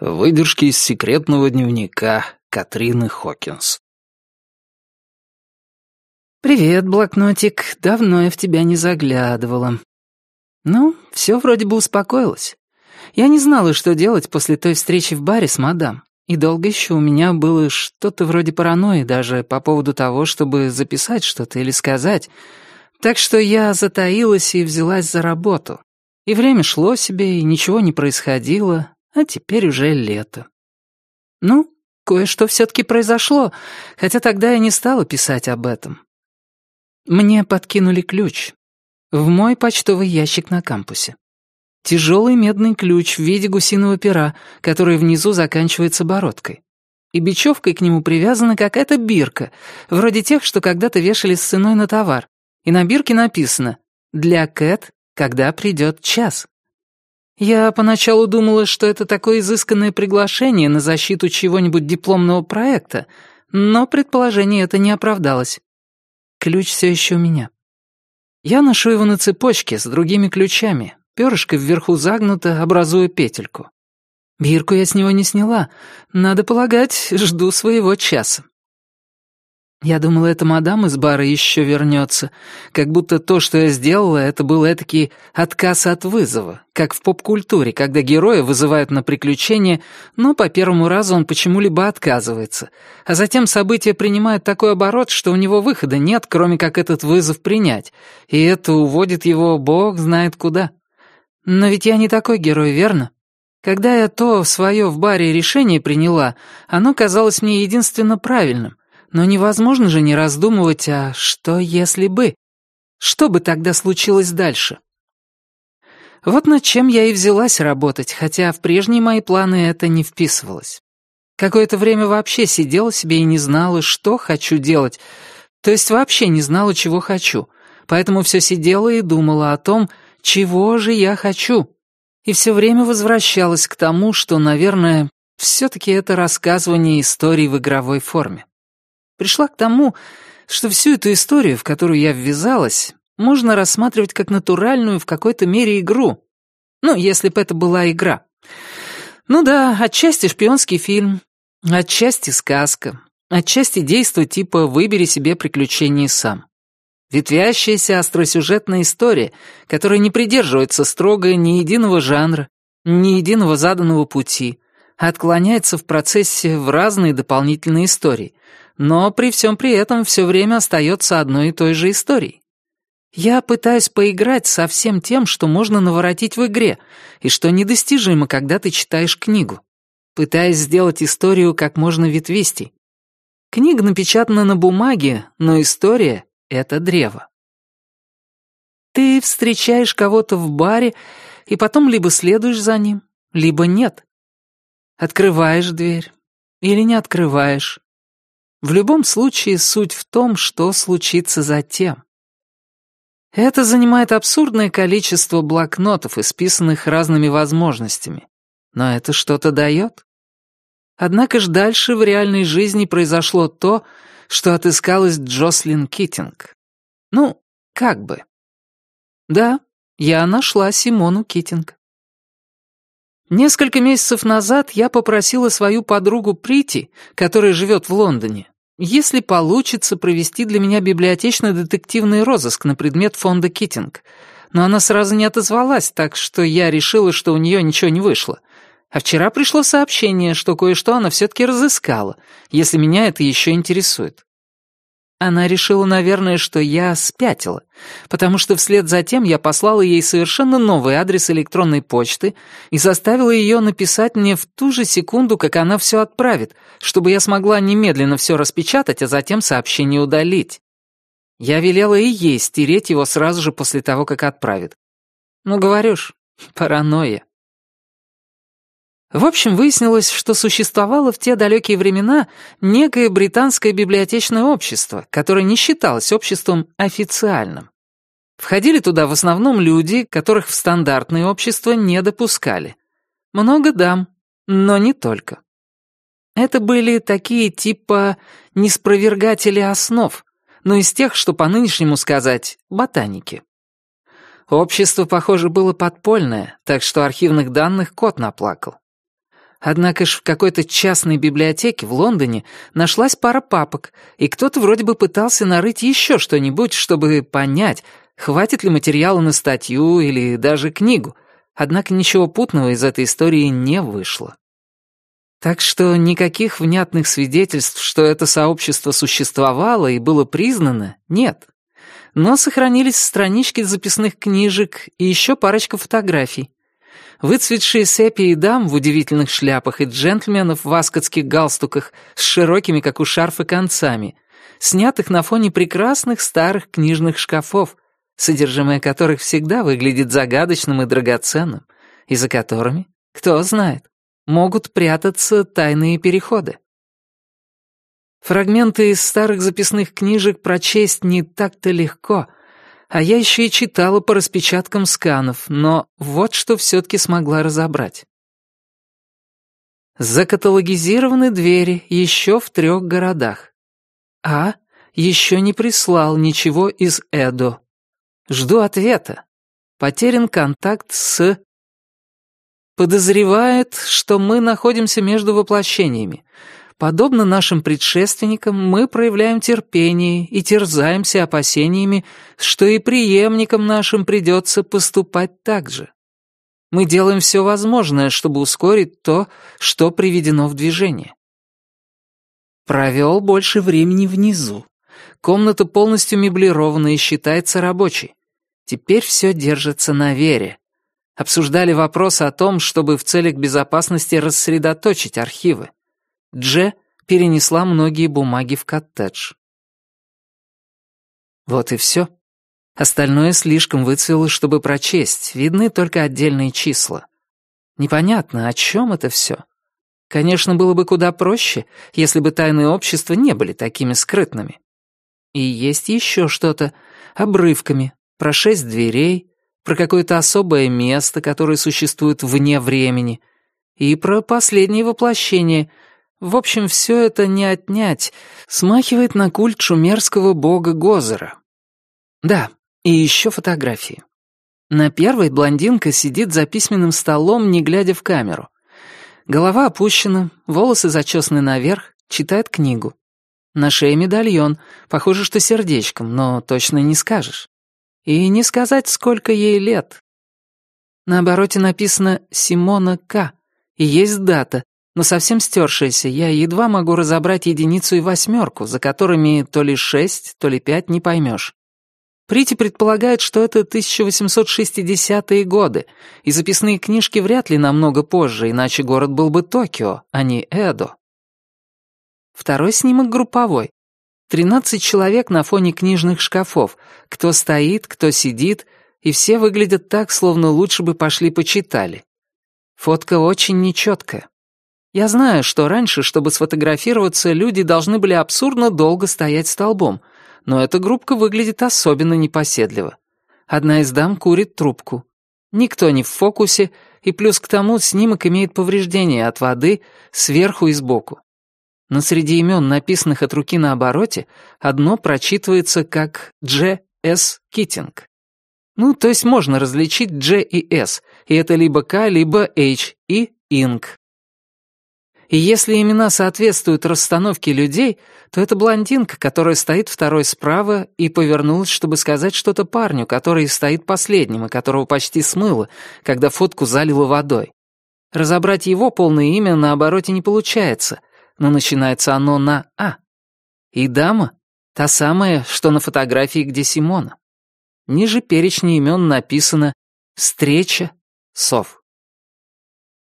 Выдержки из секретного дневника Катрины Хокинс. «Привет, блокнотик. Давно я в тебя не заглядывала. Ну, все вроде бы успокоилось. Я не знала, что делать после той встречи в баре с мадам. И долго еще у меня было что-то вроде паранойи даже по поводу того, чтобы записать что-то или сказать. Так что я затаилась и взялась за работу. И время шло себе, и ничего не происходило, а теперь уже лето. Ну, кое-что все-таки произошло, хотя тогда я не стала писать об этом. Мне подкинули ключ в мой почтовый ящик на кампусе. Тяжелый медный ключ в виде гусиного пера, который внизу заканчивается бородкой. И бечевкой к нему привязана какая-то бирка, вроде тех, что когда-то вешали с ценой на товар. И на бирке написано «Для Кэт, когда придет час». Я поначалу думала, что это такое изысканное приглашение на защиту чего-нибудь дипломного проекта, но предположение это не оправдалось. Ключ все еще у меня. Я ношу его на цепочке с другими ключами, перышко вверху загнуто, образуя петельку. Бирку я с него не сняла. Надо полагать, жду своего часа. Я думала, эта мадам из бара еще вернется, как будто то, что я сделала, это был этакий отказ от вызова, как в поп-культуре, когда героя вызывают на приключение, но по первому разу он почему-либо отказывается, а затем события принимают такой оборот, что у него выхода нет, кроме как этот вызов принять, и это уводит его бог знает куда. Но ведь я не такой герой, верно? Когда я то свое в баре решение приняла, оно казалось мне единственно правильным, но невозможно же не раздумывать, а что если бы? Что бы тогда случилось дальше? Вот над чем я и взялась работать, хотя в прежние мои планы это не вписывалось. Какое-то время вообще сидела себе и не знала, что хочу делать, то есть вообще не знала, чего хочу, поэтому все сидела и думала о том, чего же я хочу, и все время возвращалась к тому, что, наверное, все-таки это рассказывание истории в игровой форме пришла к тому, что всю эту историю, в которую я ввязалась, можно рассматривать как натуральную в какой-то мере игру. Ну, если бы это была игра. Ну да, отчасти шпионский фильм, отчасти сказка, отчасти действо типа «выбери себе приключения сам». Ветвящаяся остросюжетная история, которая не придерживается строго ни единого жанра, ни единого заданного пути, отклоняется в процессе в разные дополнительные истории, но при всем при этом все время остается одной и той же историей. Я пытаюсь поиграть со всем тем, что можно наворотить в игре, и что недостижимо, когда ты читаешь книгу. Пытаюсь сделать историю как можно ветвистей. Книга напечатана на бумаге, но история — это древо. Ты встречаешь кого-то в баре, и потом либо следуешь за ним, либо нет. Открываешь дверь или не открываешь. В любом случае, суть в том, что случится затем. Это занимает абсурдное количество блокнотов, исписанных разными возможностями. Но это что-то дает. Однако ж дальше в реальной жизни произошло то, что отыскалась Джослин Китинг. Ну, как бы. Да, я нашла Симону Китинг. Несколько месяцев назад я попросила свою подругу Прити, которая живет в Лондоне, если получится провести для меня библиотечно-детективный розыск на предмет фонда Китинг. Но она сразу не отозвалась, так что я решила, что у нее ничего не вышло. А вчера пришло сообщение, что кое-что она все-таки разыскала, если меня это еще интересует. Она решила, наверное, что я спятила, потому что вслед за тем я послала ей совершенно новый адрес электронной почты и заставила ее написать мне в ту же секунду, как она все отправит, чтобы я смогла немедленно все распечатать, а затем сообщение удалить. Я велела и ей стереть его сразу же после того, как отправит. Ну, говорю ж, паранойя. В общем, выяснилось, что существовало в те далекие времена некое британское библиотечное общество, которое не считалось обществом официальным. Входили туда в основном люди, которых в стандартные общества не допускали. Много дам, но не только. Это были такие типа неспровергатели основ, но из тех, что по-нынешнему сказать, ботаники. Общество, похоже, было подпольное, так что архивных данных кот наплакал. Однако ж в какой-то частной библиотеке в Лондоне нашлась пара папок, и кто-то вроде бы пытался нарыть еще что-нибудь, чтобы понять, хватит ли материала на статью или даже книгу. Однако ничего путного из этой истории не вышло. Так что никаких внятных свидетельств, что это сообщество существовало и было признано, нет. Но сохранились странички записных книжек и еще парочка фотографий. Выцветшие сепии дам в удивительных шляпах и джентльменов в аскотских галстуках с широкими, как у шарфа, концами, снятых на фоне прекрасных старых книжных шкафов, содержимое которых всегда выглядит загадочным и драгоценным, и за которыми, кто знает, могут прятаться тайные переходы. Фрагменты из старых записных книжек прочесть не так-то легко, а я еще и читала по распечаткам сканов, но вот что все-таки смогла разобрать. Закаталогизированы двери еще в трех городах. А еще не прислал ничего из Эдо. Жду ответа. Потерян контакт с подозревает, что мы находимся между воплощениями. Подобно нашим предшественникам, мы проявляем терпение и терзаемся опасениями, что и преемникам нашим придется поступать так же. Мы делаем все возможное, чтобы ускорить то, что приведено в движение. Провел больше времени внизу. Комната полностью меблирована и считается рабочей. Теперь все держится на вере обсуждали вопрос о том, чтобы в целях безопасности рассредоточить архивы. Дже перенесла многие бумаги в коттедж. Вот и все. Остальное слишком выцвело, чтобы прочесть, видны только отдельные числа. Непонятно, о чем это все. Конечно, было бы куда проще, если бы тайные общества не были такими скрытными. И есть еще что-то, обрывками, про шесть дверей, про какое-то особое место, которое существует вне времени, и про последнее воплощение. В общем, все это не отнять, смахивает на культ шумерского бога Гозера. Да, и еще фотографии. На первой блондинка сидит за письменным столом, не глядя в камеру. Голова опущена, волосы зачесаны наверх, читает книгу. На шее медальон, похоже, что сердечком, но точно не скажешь. И не сказать, сколько ей лет. На обороте написано «Симона К», и есть дата, но совсем стершаяся, я едва могу разобрать единицу и восьмерку, за которыми то ли шесть, то ли пять не поймешь. Прити предполагает, что это 1860-е годы, и записные книжки вряд ли намного позже, иначе город был бы Токио, а не Эдо. Второй снимок групповой. Тринадцать человек на фоне книжных шкафов. Кто стоит, кто сидит, и все выглядят так, словно лучше бы пошли почитали. Фотка очень нечеткая. Я знаю, что раньше, чтобы сфотографироваться, люди должны были абсурдно долго стоять столбом, но эта группка выглядит особенно непоседливо. Одна из дам курит трубку. Никто не в фокусе, и плюс к тому снимок имеет повреждения от воды сверху и сбоку но среди имен, написанных от руки на обороте, одно прочитывается как Дж. С. Китинг. Ну, то есть можно различить Дж и С, и это либо К, либо H и Инг. И если имена соответствуют расстановке людей, то это блондинка, которая стоит второй справа и повернулась, чтобы сказать что-то парню, который стоит последним и которого почти смыло, когда фотку залило водой. Разобрать его полное имя на обороте не получается, но начинается оно на «А». И дама — та самая, что на фотографии, где Симона. Ниже перечня имен написано «Встреча сов».